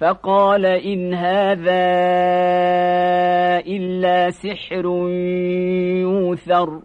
فقال إن هذا إلا سحر يوثر.